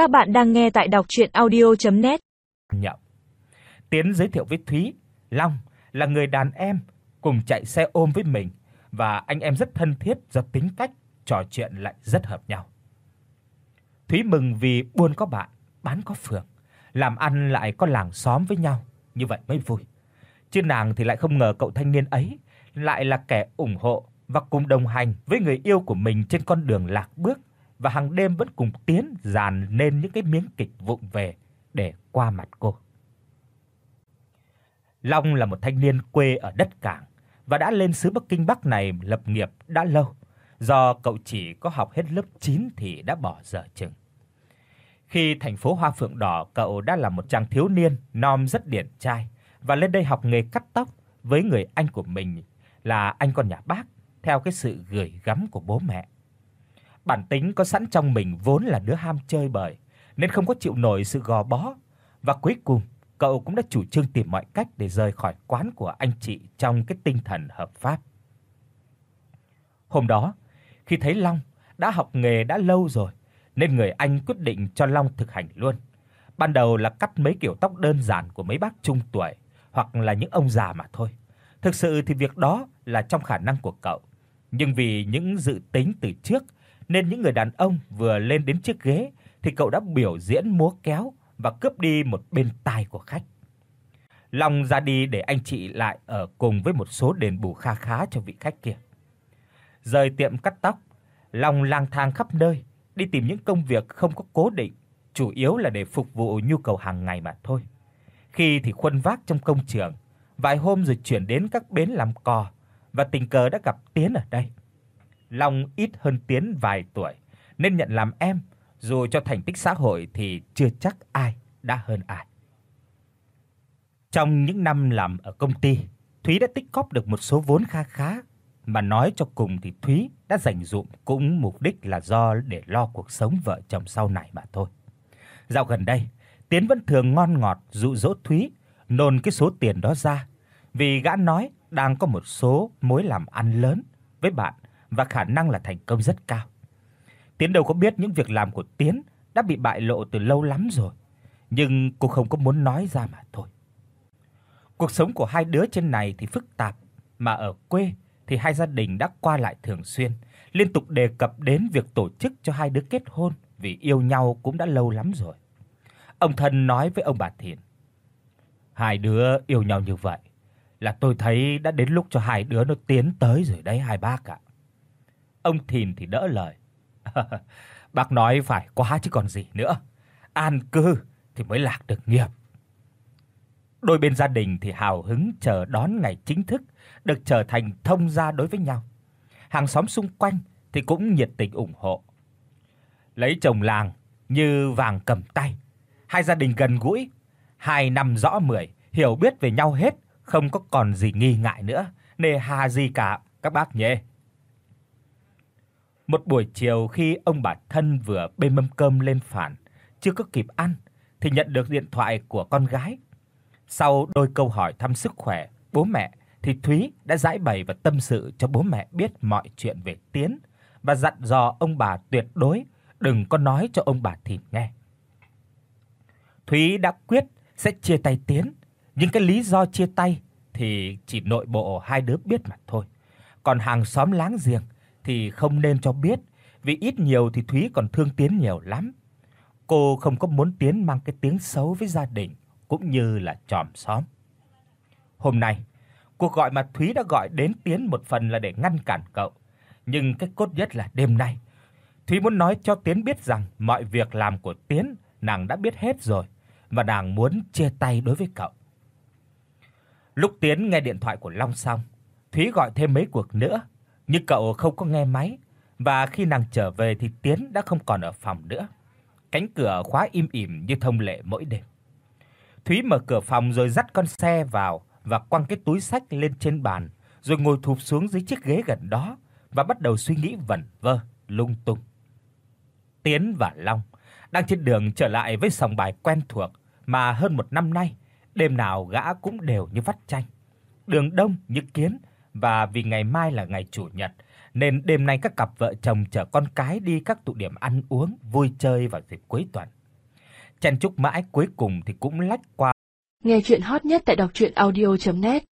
Các bạn đang nghe tại đọc audio net Nhậm. Tiến giới thiệu với Thúy, Long là người đàn em cùng chạy xe ôm với mình và anh em rất thân thiết do tính cách trò chuyện lại rất hợp nhau. Thúy mừng vì buôn có bạn, bán có phường, làm ăn lại có làng xóm với nhau, như vậy mới vui. Chứ nàng thì lại không ngờ cậu thanh niên ấy lại là kẻ ủng hộ và cùng đồng hành với người yêu của mình trên con đường lạc bước và hàng đêm vẫn cùng tiến dàn nên những cái miếng kịch vụng về để qua mặt cô. Long là một thanh niên quê ở đất cảng và đã lên xứ Bắc Kinh Bắc này lập nghiệp đã lâu. Do cậu chỉ có học hết lớp 9 thì đã bỏ dở chừng. Khi thành phố Hoa Phượng Đỏ, cậu đã là một chàng thiếu niên nom rất điển trai và lên đây học nghề cắt tóc với người anh của mình là anh con nhà bác theo cái sự gửi gắm của bố mẹ. Bản tính có sẵn trong mình vốn là đứa ham chơi bời nên không có chịu nổi sự gò bó và cuối cùng cậu cũng đã chủ trương tìm mọi cách để rời khỏi quán của anh chị trong cái tinh thần hợp pháp. Hôm đó, khi thấy Long đã học nghề đã lâu rồi nên người anh quyết định cho Long thực hành luôn. Ban đầu là cắt mấy kiểu tóc đơn giản của mấy bác trung tuổi hoặc là những ông già mà thôi. Thực sự thì việc đó là trong khả năng của cậu, nhưng vì những dự tính từ trước nên những người đàn ông vừa lên đến chiếc ghế thì cậu đã biểu diễn múa kéo và cướp đi một bên tai của khách. Long ra đi để anh chị lại ở cùng với một số đền bù kha khá cho vị khách kia. Rời tiệm cắt tóc, Long lang thang khắp nơi, đi tìm những công việc không có cố định, chủ yếu là để phục vụ nhu cầu hàng ngày mà thôi. Khi thì khuân vác trong công trường, vài hôm rồi chuyển đến các bến làm cò và tình cờ đã gặp Tiến ở đây. Long ít hơn Tiến vài tuổi nên nhận làm em, dù cho thành tích xã hội thì chưa chắc ai đã hơn ai. Trong những năm làm ở công ty, Thúy đã tích góp được một số vốn kha khá, mà nói cho cùng thì Thúy đã dành dụm cũng mục đích là do để lo cuộc sống vợ chồng sau này mà thôi. Dạo gần đây, Tiến vẫn thường ngon ngọt dụ dỗ Thúy nôn cái số tiền đó ra, vì gã nói đang có một số mối làm ăn lớn với bạn và khả năng là thành công rất cao. Tiến đâu có biết những việc làm của Tiến đã bị bại lộ từ lâu lắm rồi, nhưng cô không có muốn nói ra mà thôi. Cuộc sống của hai đứa trên này thì phức tạp, mà ở quê thì hai gia đình đã qua lại thường xuyên, liên tục đề cập đến việc tổ chức cho hai đứa kết hôn vì yêu nhau cũng đã lâu lắm rồi. Ông thân nói với ông bà Thiện: "Hai đứa yêu nhau như vậy là tôi thấy đã đến lúc cho hai đứa nó tiến tới rồi đấy hai bác ạ." Ông Thìn thì đỡ lời. bác nói phải quá chứ còn gì nữa. An cư thì mới lạc được nghiệp. Đôi bên gia đình thì hào hứng chờ đón ngày chính thức được trở thành thông gia đối với nhau. Hàng xóm xung quanh thì cũng nhiệt tình ủng hộ. Lấy chồng làng như vàng cầm tay, hai gia đình gần gũi, hai năm rõ mười, hiểu biết về nhau hết, không có còn gì nghi ngại nữa, nề hà gì cả các bác nhé. Một buổi chiều khi ông bà thân vừa bê mâm cơm lên phản, chưa có kịp ăn thì nhận được điện thoại của con gái. Sau đôi câu hỏi thăm sức khỏe bố mẹ thì Thúy đã giải bày và tâm sự cho bố mẹ biết mọi chuyện về Tiến và dặn dò ông bà tuyệt đối đừng có nói cho ông bà Thìn nghe. Thúy đã quyết sẽ chia tay Tiến, nhưng cái lý do chia tay thì chỉ nội bộ hai đứa biết mà thôi. Còn hàng xóm láng giềng thì không nên cho biết, vì ít nhiều thì Thúy còn thương Tiến nhiều lắm. Cô không có muốn Tiến mang cái tiếng xấu với gia đình cũng như là chòm xóm. Hôm nay, cuộc gọi mà Thúy đã gọi đến Tiến một phần là để ngăn cản cậu, nhưng cái cốt nhất là đêm nay Thúy muốn nói cho Tiến biết rằng mọi việc làm của Tiến nàng đã biết hết rồi và nàng muốn chia tay đối với cậu. Lúc Tiến nghe điện thoại của Long xong, Thúy gọi thêm mấy cuộc nữa nhưng cậu không có nghe máy và khi nàng trở về thì Tiến đã không còn ở phòng nữa. Cánh cửa khóa im ỉm như thông lệ mỗi đêm. Thúy mở cửa phòng rồi dắt con xe vào và quăng cái túi sách lên trên bàn, rồi ngồi thụp xuống dưới chiếc ghế gần đó và bắt đầu suy nghĩ vẩn vơ, lung tung. Tiến và Long đang trên đường trở lại với sòng bài quen thuộc mà hơn một năm nay, đêm nào gã cũng đều như vắt chanh. Đường đông như kiến và vì ngày mai là ngày chủ nhật nên đêm nay các cặp vợ chồng chở con cái đi các tụ điểm ăn uống, vui chơi vào dịp cuối tuần. chen chúc mãi cuối cùng thì cũng lách qua. Nghe truyện hot nhất tại doctruyenaudio.net